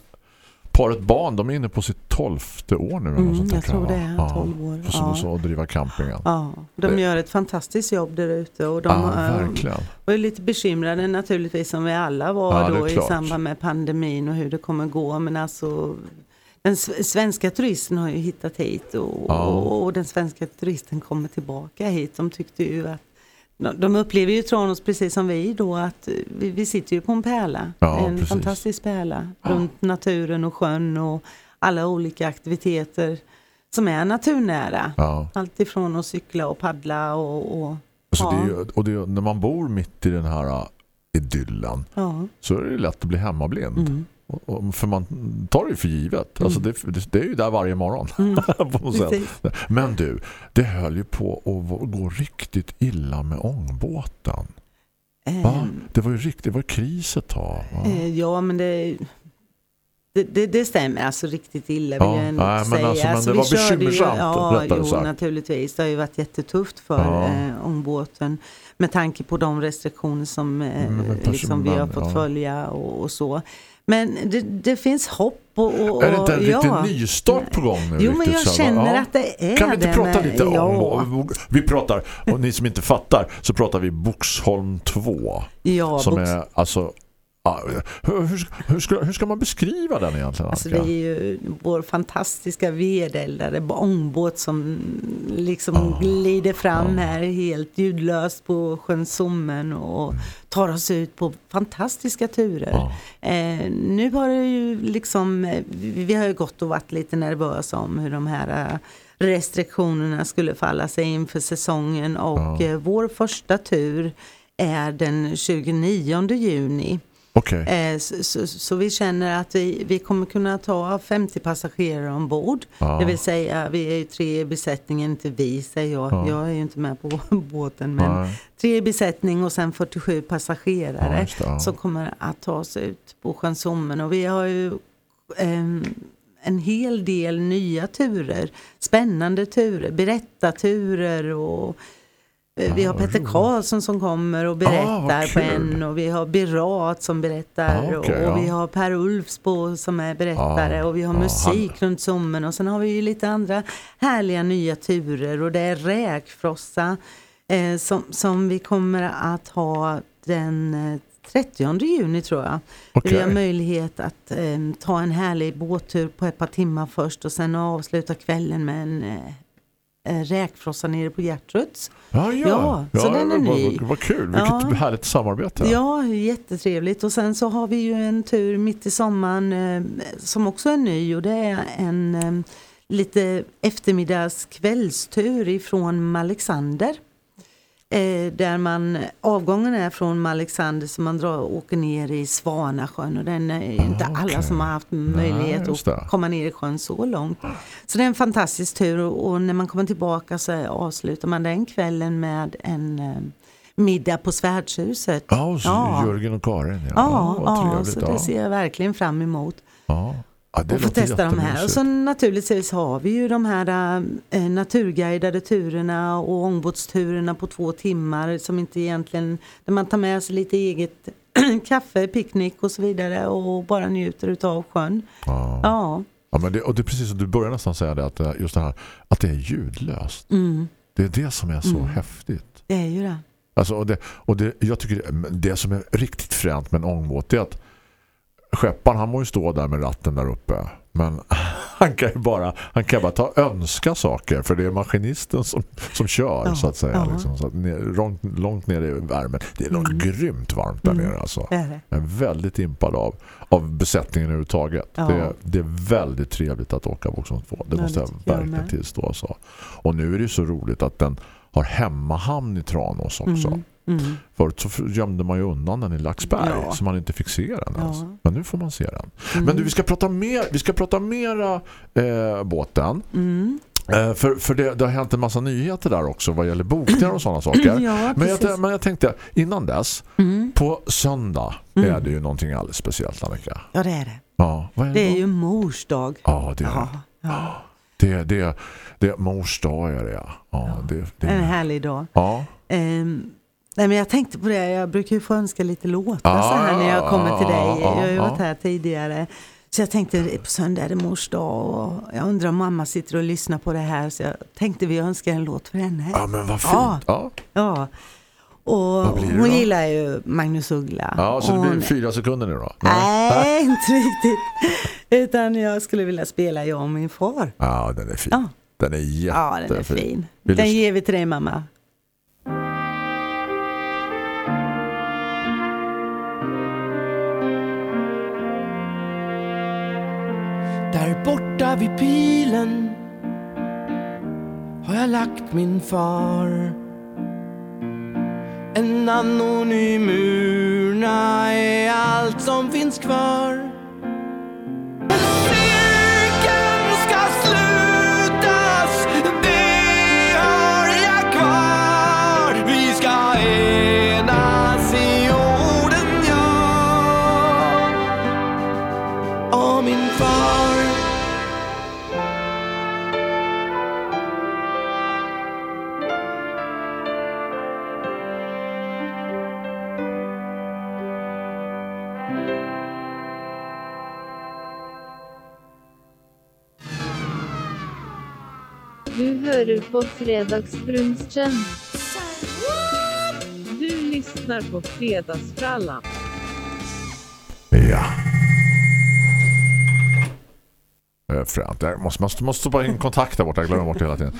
paret barn, de är inne på sitt tolfte år nu. Mm, sånt jag tror det är Ja. 12 år. Och så, Ja. så driva campingen. Ja, de Det- gör ett fantastiskt jobb där ute och de Ja, eh, verkligen. var lite bekymrade naturligtvis som vi alla var Ja, då i samband med pandemin och hur det kommer gå. Men alltså den svenska turisten har ju hittat hit och, Ja. och, och den svenska turisten kommer tillbaka hit. De tyckte ju att de- upplever ju Tranås precis som vi då att vi, vi sitter ju på en pärla. Ja, en precis. fantastisk pärla runt naturen och sjön och alla olika aktiviteter som är naturnära. Ja. Allt ifrån att cykla och paddla och, och Alltså ja, det ju- och det är, när man bor mitt i den här uh, idyllen ja. så är det lätt att bli hemmablind. Mm. För man tar det ju för givet. Alltså det, det, det är ju där varje morgon. Precis. Men du, det höll ju på att gå riktigt illa med ångbåten. Va? Ehm, Det var ju riktigt, det var kris ett tag. Va? eh, ja men det Det, det, det stämmer alltså riktigt illa Ja, vill jag ändå nej, säga. alltså, men det vi var körde ju- bekymmersamt, Ja, rättare jo, sagt. naturligtvis. Det har ju varit jättetufft för Ja. eh, ångbåten med tanke på de restriktioner som eh, Mm, liksom vi har fått ja. följa och, och så. Men det, det finns hopp och, och, Är det inte en och- riktig ja. nystart på gång nu? Jo, men jag känner va? att det är Kan vi inte det prata med- lite ja. om... Vi pratar, och ni som inte fattar, så pratar vi Boxholm 2. Ja, som box- är alltså... ja, Hur, hur, hur, ska, hur ska man beskriva den egentligen? Alltså det är ju vår fantastiska vedeldade ångbåt som liksom Ah, glider fram här helt ljudlöst på sjön Sommen och tar oss ut på fantastiska turer. Ja. Eh, nu har det ju liksom, vi har ju gått och varit lite nervösa om hur de här eh, restriktionerna skulle falla sig inför säsongen och eh, vår första tur är den 29 juni. Okej. Eh, så, så, så vi känner att vi, vi kommer kunna ta 50 passagerare ombord. Ja. Det vill säga vi är ju tre i besättningen, inte vi säger jag. Ja. Jag är ju inte med på båten. Men Nej. tre i besättning och sen 47 Ja, passagerare ja. som kommer att ta oss ut på sjön Sommen. Och vi har ju ehm, en hel del nya turer. Spännande turer, berättarturer och vi Ja, har vad Petter. Karlsson som kommer och Ah, berättar vad på en och vi har Birat som berättar Ah, okej, och ja. vi har Per Ulfsbo som är berättare Ah, och vi har ah, musik runt Sommen och sen har vi ju lite andra härliga nya turer och det är räkfrossa eh, som, som vi kommer att ha den eh, 30 juni tror jag. Okej. Vi har möjlighet att eh, ta en härlig båttur på ett par timmar först och sen avsluta kvällen med en eh, eh, räkfrossa nere på Gertruds. Ja, ja. Ja, så den är ny. Vad, vad kul, vilket Ja. härligt samarbete. Ja, jättetrevligt. Och sen så har vi ju en tur mitt i sommaren eh, som också är ny och det är en eh, lite eftermiddags kvällstur ifrån Alexander. Eh, där man, avgången är från Alexander så man drar, åker ner i Svanasjön och den är inte alla okej. som har haft möjlighet det. att komma ner i sjön så långt. Så det är en fantastisk tur och, och när man kommer tillbaka så avslutar man den kvällen med en eh, middag på Svärdshuset. Så Ja. Jörgen och Karin. Ja, Ja, trevligt. så det ser jag verkligen fram emot. Ja. Och få testa de här. Och så naturligtvis har vi ju de här eh, naturguidade turerna och ångbåtsturerna på två timmar som inte egentligen, där man tar med sig lite eget kaffe, picknick och så vidare och bara njuter utav sjön. Ja. Ja, Ja, men det, och det är precis som du börjar nästan säga det, att det- just det här att det är ljudlöst. mm, Det är det som är så Mm. häftigt. det är ju det. Alltså, och det, och det, jag tycker det, det som är riktigt fränt med en ångbåt är att skepparen han må ju stå där med ratten där uppe men han kan ju bara han kan bara ta önska saker för det är maskinisten som, som kör Ja, så att säga ja. liksom, så att ner, långt, långt ner i värmen. Det är något Mm. grymt varmt där Mm. nere alltså. det, är det. Jag är väldigt impad av, av besättningen överhuvudtaget. Ja. Det, det är väldigt trevligt att åka Boxholm 2. Det måste det jag verkligen tillstå. Så. Och nu är det ju så roligt att den har hemmahamn i Tranås också. Mm, mm. Förut så gömde man ju undan den i Laxberg Ja. så man inte fick se den. Ja. Alltså. Men nu får man se den. Mm. Men du, vi ska prata mer, vi ska prata mera eh, båten. Mm. Eh, för för det, det har hänt en massa nyheter där också vad gäller bokningar och sådana saker. Ja, Men jag, men jag tänkte, innan dess, Mm. på söndag Mm. är det ju någonting alldeles speciellt, Annika. Ja, det är det. Ja, är det, Det är ju mors dag. Ja, det är Ja, det. ja. Det, det, det mors dag är det, ja. ja, det, det, En härlig dag. ja. Ehm, nej men jag tänkte på det, jag brukar ju få önska lite låtar så här när jag kommer till dig. Jag har ju varit här tidigare. Så jag tänkte på söndag är det mors dag och jag undrar om mamma sitter och lyssnar på det här så jag tänkte vi önskar en låt för henne. ja, men vad fint. Ja. Ja, Ja. Och hon gillar ju Magnus Uggla. ja så det Hon- blir fyra sekunder nu då? Nej, inte riktigt. Utan jag skulle vilja spela Jag och min far. Ja, den är fin. Ja, Den är ja jättefin. den är fin. Den ger vi till dig mamma. Där borta vid pilen har jag lagt min far. En anonym urna är allt som finns kvar. På Fredagsbrunchen. Du lyssnar på Fredagsfrallan. Ja. Eh, Fränt. Jag måste, måste, måste stoppa in kontakt där borta. Jag glömmer bort det hela tiden.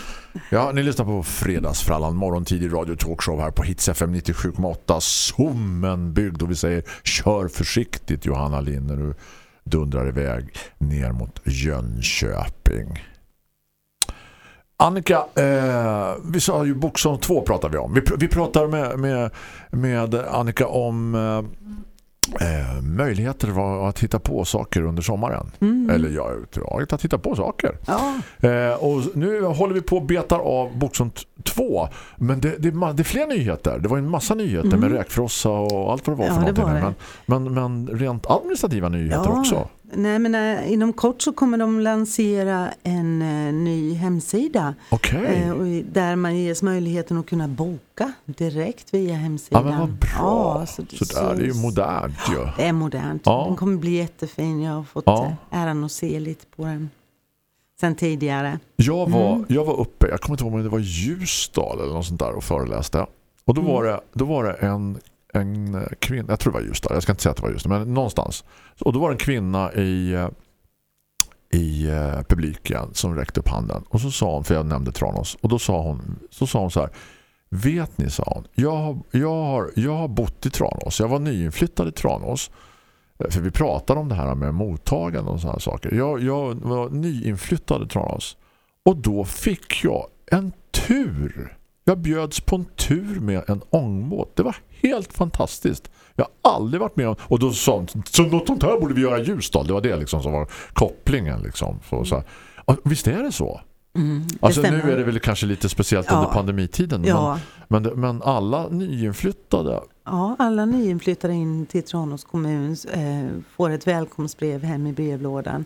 Ja, ni lyssnar på Fredagsfrallan. Morgontidig radio talkshow här på Hits FM 97,8. Sommenbygd. Och vi säger kör försiktigt Johanna Lind när du dundrar iväg ner mot Jönköping. Annika, eh, vi sa ju Boxholm 2 pratar vi om. Vi, pr- vi pratar med, med, med Annika om eh, eh, möjligheter att hitta på saker under sommaren. Eller ja, överhuvudtaget att hitta på saker. Ja, Eh, och nu håller vi på att betar av Boxholm 2. Men det, det, det är fler nyheter. Det var en massa nyheter med räkfrossa och allt vad det var Mm. Ja, för någonting. var Men, men, men rent administrativa nyheter Ja. också. Nej, men eh, inom kort så kommer de lansera en eh, ny hemsida Okej. eh, där man ges möjligheten att kunna boka direkt via Ja, hemsidan. men vad bra. Ja, så, så, där, det är ju modernt ju. Det är modernt. Ja. Den kommer bli jättefin. Jag har fått Ja. äran att se lite på den sen tidigare. Jag var, Mm. jag var uppe, jag kommer inte ihåg om det var Ljusdal eller något sånt där och föreläste. Och då Mm. var det, då var det en, en eh, kvinna, jag tror det var Ljusdal, jag ska inte säga att det var Ljusdal, men någonstans. Och då var det en kvinna i, eh, i eh, publiken som räckte upp handen. Och så sa hon, för jag nämnde Tranås, och då sa hon, så sa hon så här, vet ni, sa hon, jag har, jag har, jag har bott i Tranås, jag var nyinflyttad i Tranås. För vi pratade om det här med mottagande och sådana saker. Jag, jag var nyinflyttad i Tranås. Och då fick jag en tur. Jag bjöds på en tur med en ångbåt. Det var helt fantastiskt. Jag har aldrig varit med om... Och då sa hon, så något sånt här borde vi göra i Ljusdal. Det var det liksom som var kopplingen. Liksom. Så, så här. Visst är det så? Mm, Alltså nu är det väl kanske lite speciellt Ja. under pandemitiden. Ja. Men, men, men alla nyinflyttade Ja, alla nyinflyttade in till Tranås kommun eh, får ett välkomstbrev hem i brevlådan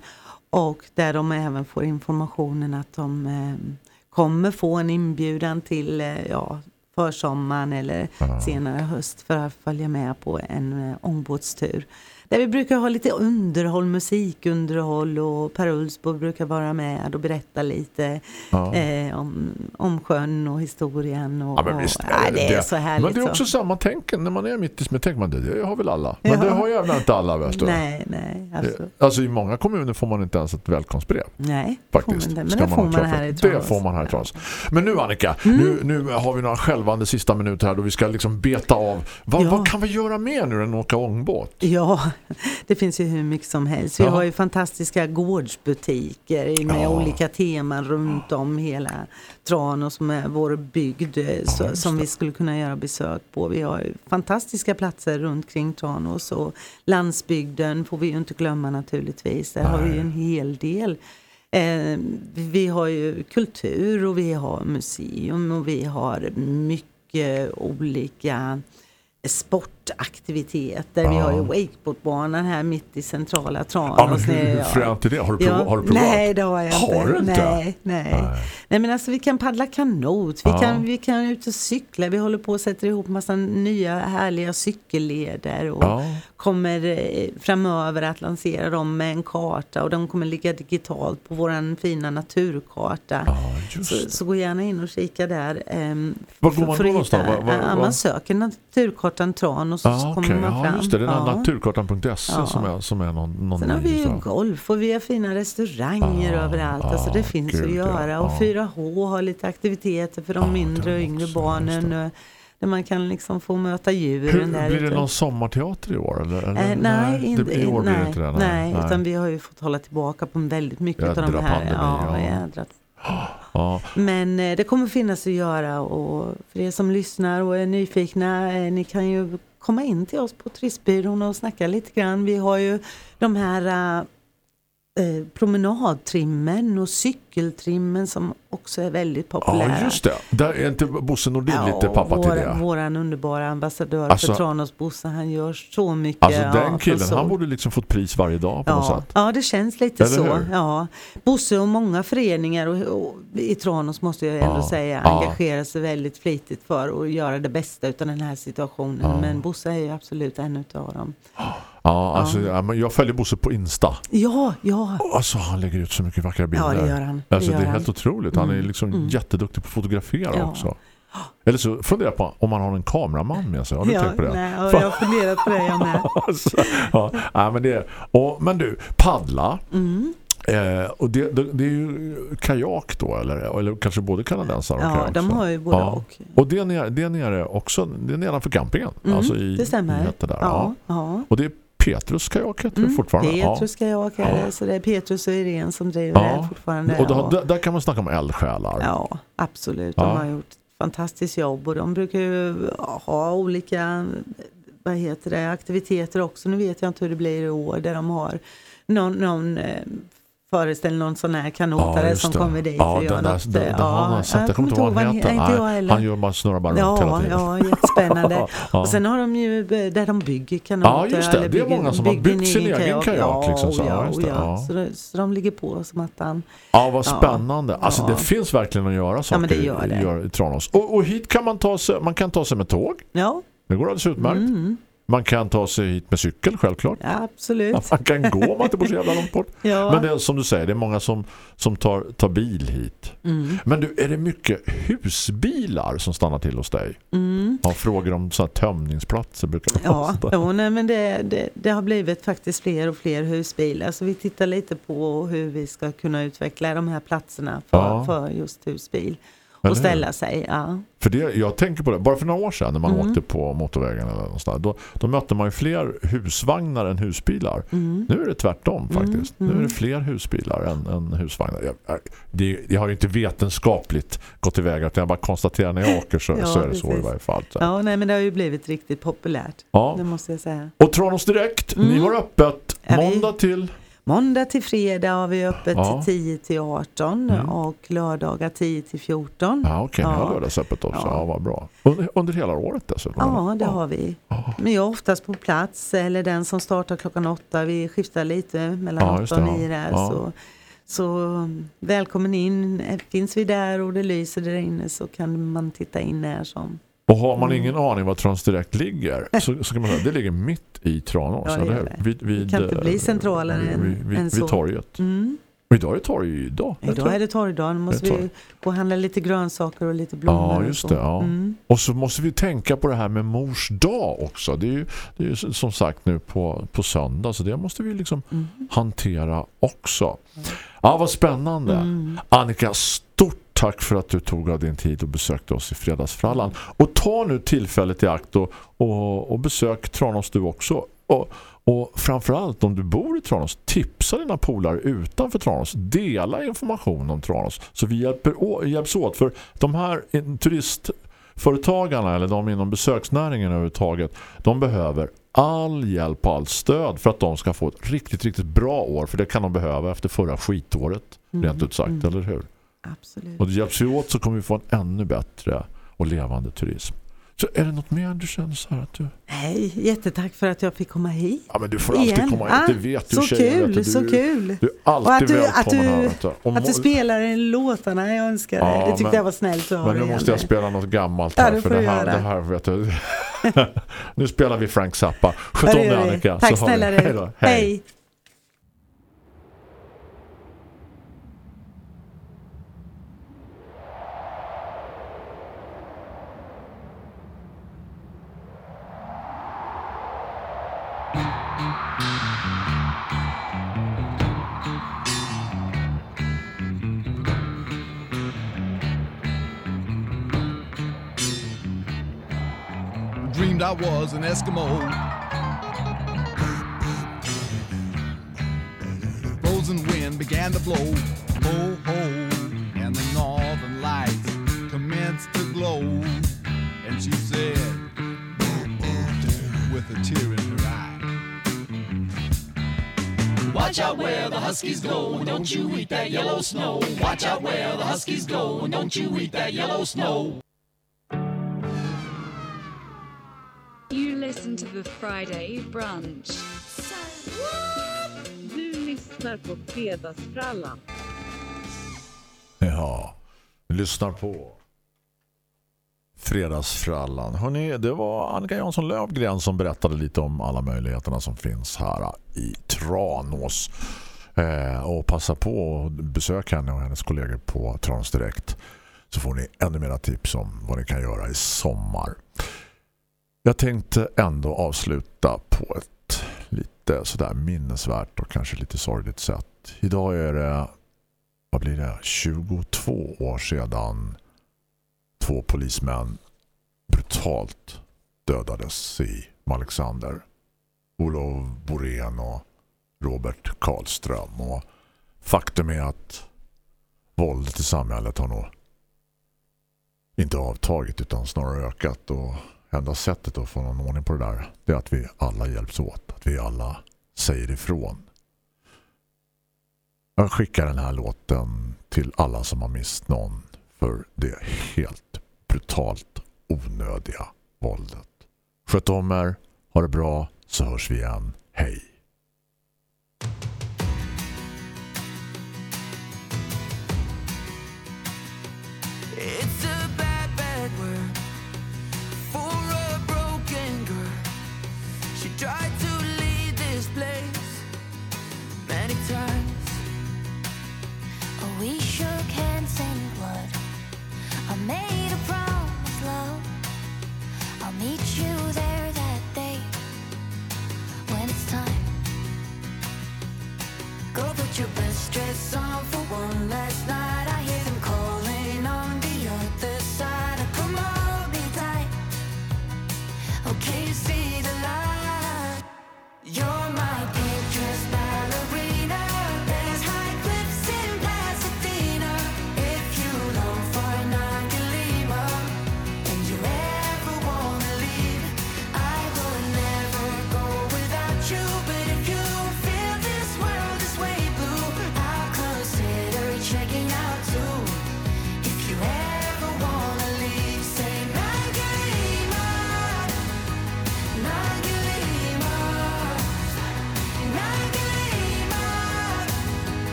och där de även får informationen att de eh, kommer få en inbjudan till eh, ja, försommaren eller senare höst för att följa med på en eh, ångbåtstur. Där vi brukar ha lite underhåll, musikunderhåll och Per Ulsbo brukar vara med och berätta lite Ja. eh, om, om sjön och historien. Och, Ja, men visst och, nej, det är så härligt. Men det är så. också samma tänk när man är mitt i med tänk man det, det har väl alla. Men Ja. det har ju inte alla vet du. Nej, nej, absolut. Alltså i många kommuner får man inte ens ett välkomstbrev. Nej, Faktiskt. Det. Ska Men det får man här i Det Tranås. får man här i Tranås. Men nu Annika, Mm. nu, nu har vi några självande sista minuter här då vi ska liksom beta av. Vad, Ja. vad kan vi göra mer nu än att åka ångbåt? Ja, det finns ju hur mycket som helst. Vi Ja. har ju fantastiska gårdsbutiker med Ja. olika teman runt om hela Tranås som är vår bygd eh, så, som vi skulle kunna göra besök på. Vi har ju fantastiska platser runt kring Tranås och landsbygden får vi ju inte glömma naturligtvis. Där har vi ju en hel del. Eh, vi har ju kultur och vi har museum och vi har mycket olika sportaktiviteter. Vi har ju wakeboardbanan här mitt i centrala Tranås. Ja, men hur, ja. fränt är det? Har du, provat, har du provat? Nej, det har jag inte. Har du inte? Nej, nej. nej. men alltså vi kan paddla kanot, vi, Ja. kan, vi kan ut och cykla, vi håller på att sätta ihop massa nya härliga cykelleder och Ja. kommer eh, framöver att lansera dem med en karta och de kommer ligga digitalt på våran fina naturkarta. Ja, Så, så gå gärna in och kika där. ehm, Var går man då någonstans? Var- var- ja, var- Man söker naturkartan Tran och så, Ja, kommer okej. man ja, fram. just det. Det är Ja. naturkartan.se Ja. som, är, som är någon, någon Sen har vi ju golf och vi har fina restauranger Ah, överallt. ah, alltså det finns gud, att göra. ja, och ah. 4H har lite aktiviteter för de Ah, mindre och det yngre barnen. det. Där man kan liksom få möta djuren Hur, där blir det någon sommarteater i år? Eller? Eh, nej, det, inte, i år blir det nej, inte det. nej, utan vi har ju fått hålla tillbaka på väldigt mycket av de Jädra här. pandemi, ja. jädra. Ja. Men eh, det kommer finnas att göra och för er som lyssnar och är nyfikna, eh, ni kan ju komma in till oss på Turistbyrån och snacka lite grann. Vi har ju de här äh, eh, promenadtrimmen och cykeltrimmen som också är väldigt populära. ja, just det. Där är inte Bosse Nordin lite pappa vår, till det? Våran underbara ambassadör Alltså- för Tranås Bosse, han gör så mycket. Alltså ja, den killen, så- han borde liksom fått pris varje dag på något Ja, sätt. ja, det känns lite Eller så. hur? Ja. Bosse och många föreningar och, och, i Tranås måste jag ändå Ja, säga ja. engagerar sig väldigt flitigt för att göra det bästa av den här situationen. Ja. Men Bosse är ju absolut en utav dem. Ja, alltså, ja, jag följer Bosse på Insta. Ja, ja. Alltså han lägger ut så mycket vackra bilder. Ja, det gör han. Alltså, det, är helt otroligt. Han är Mm, liksom mm. jätteduktig på att fotografera Ja. också. Eller så funderar jag på om man har en kameraman med sig. Har du ja, tänkt på det? Nej, ja, jag har funderat på det jag med. Alltså, ja, ja, men, det, och, men du, paddla. Mm. Eh, och det, det, det är ju kajak då eller, eller kanske både kanadensare och Ja, kajak. de så. har ju både Ja. och. Och det är, nere, det är nere också det är nedanför campingen. Mm, alltså i, det stämmer. I där. Ja, ja. Och det är Petrus kajak heter det Mm, fortfarande. Petrus kajak är det, så det är Petrus och Irene som driver det fortfarande. Och då, ja. där, där kan man snacka om eldsjälar. Ja, absolut. De Ja. har gjort ett fantastiskt jobb och de brukar ju ha olika vad heter det, aktiviteter också. Nu vet jag inte hur det blir i år där de har någon, någon eh, föreställning, någon sån här kanotare just som kommer dit ja, och gör den där, något. den, den har man sett. Jag kommer inte ihåg vad han heter. Nej, han gör bara snurrar bara runt hela Ja, tiden. ja, jättespännande. Ja. Och sen har de ju eh, där de bygger kanoter. Ja, just det. eller Det är många som har byggt sin en egen kajak, liksom så. Ja, Ja, ja, ja. Ja. Så, det, så de ligger på som att han... Ja, vad Ja. spännande. Alltså Ja. det finns verkligen att göra saker men det gör det. gör i Tranås. Och, och hit kan man ta sig, man kan ta sig med tåg. Ja, Det går alldeles utmärkt. mm, Man kan ta sig hit med cykel, självklart. ja absolut. Man kan gå om man inte bor så jävla långt bort. Ja. Men det är som du säger, det är många som, som tar, tar bil hit. Mm. Men du, är det mycket husbilar som stannar till hos dig? Mm. Har frågor om så här tömningsplatser brukar det Ja, jo, nej, men det, det, det har blivit faktiskt fler och fler husbilar. Så vi tittar lite på hur vi ska kunna utveckla de här platserna för, Ja. för just husbil. Och ställa sig. Ja. För det, jag tänker på det, bara för några år sedan när man Mm. åkte på motorvägen eller någonstans, då, då mötte man ju fler husvagnar än husbilar. Mm. Nu är det tvärtom faktiskt. Mm, Nu är det mm. fler husbilar än, än husvagnar. Jag, det, jag har ju inte vetenskapligt gått iväg utan jag bara konstaterar när jag åker så, Ja, så är det så i precis. varje fall. Ja, nej, men det har ju blivit riktigt populärt. Ja. Det måste jag säga. Och Tranås Direkt, ni Mm. har öppet måndag till... Måndag till fredag har vi öppet Ja. 10 till 18 Mm. och lördagar 10 till 14. Ja okej, har Ja. lördagsöppet också. Ja. Ja. vad bra. Under, under hela året dessutom? Ja, det har vi. Ja. Men jag är oftast på plats eller den som startar klockan åtta. Vi skiftar lite mellan Ja, just åtta och det, ja. nio där. Ja. Så, så välkommen in. Finns vi där och det lyser där inne så kan man titta in när som. Och har man Mm. ingen aning var Tranås Direkt ligger så, så kan man säga det ligger mitt i Tranås. Ja, det det. Vid, vid, kan inte bli eh, centralare vid, vid, vid, än vid så. torget. Mm. Och idag är torg idag. Idag är det torgdag. Nu måste Det vi torg. gå och handla lite grönsaker och lite blommor. Ja, och just så. det. Ja. Mm. Och så måste vi tänka på det här med mors dag också. Det är ju, det är ju som sagt nu på, på söndag så det måste vi liksom Mm. hantera också. Ja, vad spännande. Mm. Annika, stort tack för att du tog av din tid och besökte oss i Fredagsfrallan. Och ta nu tillfället i akt och, och, och besök Tranås du också. Och, och framförallt om du bor i Tranås, tipsa dina polare utanför Tranås. Dela information om Tranås så vi hjälper, hjälps åt. För de här turistföretagarna eller de inom besöksnäringen överhuvudtaget, de behöver all hjälp och all stöd för att de ska få ett riktigt, riktigt bra år. För det kan de behöva efter förra skitåret, rent ut sagt, eller hur? Absolut. Och det hjälps vi åt så kommer vi få en ännu bättre och levande turism. Så är det något mer du känner så här att du... Hej, jättetack för att jag fick komma hit. Ja men du får alltid Igen. komma hit, Ah, det vet du så tjejer. kul, du. så kul. Du är Och alltid att du, välkommen att du, här. Vet du. Och att du spelar en låtarna jag önskade. Ja, det tyckte men- jag var snällt Men nu måste jag spela något gammalt Ja, här. det för det här, det här vet du. nu spelar vi Frank Zappa. Sköt Ja, om det dig gör vi. Annika. Tack så snälla Hej du. då. Hej. Dreamed I was an Eskimo. Frozen wind began to blow. Ho ho, and the northern lights commenced to glow. And she said, with a tear in her eye. Watch out where the huskies go, don't you eat that yellow snow. Watch out where the huskies go, don't you eat that yellow snow. Listen to the Friday brunch. Du lyssnar på Fredagsfrallan. Ja, lyssnar på Fredagsfrallan. Hörrni, det var Annika Jansson Lövgren som berättade lite om alla möjligheterna som finns här i Tranås. Eh, och passa på att besöka henne och hennes kollegor på Tranås Direkt så får ni ännu mera tips om vad ni kan göra i sommar. Jag tänkte ändå avsluta på ett lite sådär minnesvärt och kanske lite sorgligt sätt. Idag är det, vad blir det, 22 år sedan två polismän brutalt dödades i Alexander. Olof Borén och Robert Karlström. Och faktum är att våldet i samhället har nog inte avtagit utan snarare ökat och enda sättet att få någon ordning på det där det är att vi alla hjälps åt. Att vi alla säger ifrån. Jag skickar den här låten till alla som har mist någon för det helt brutalt onödiga våldet. Sköt om er, ha det bra, så hörs vi igen. Hej! It's meet you there that day when it's time. Go put your best dress on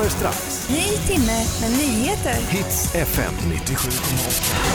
kommer strax. Ny timme med nyheter. Hits FM 97,8.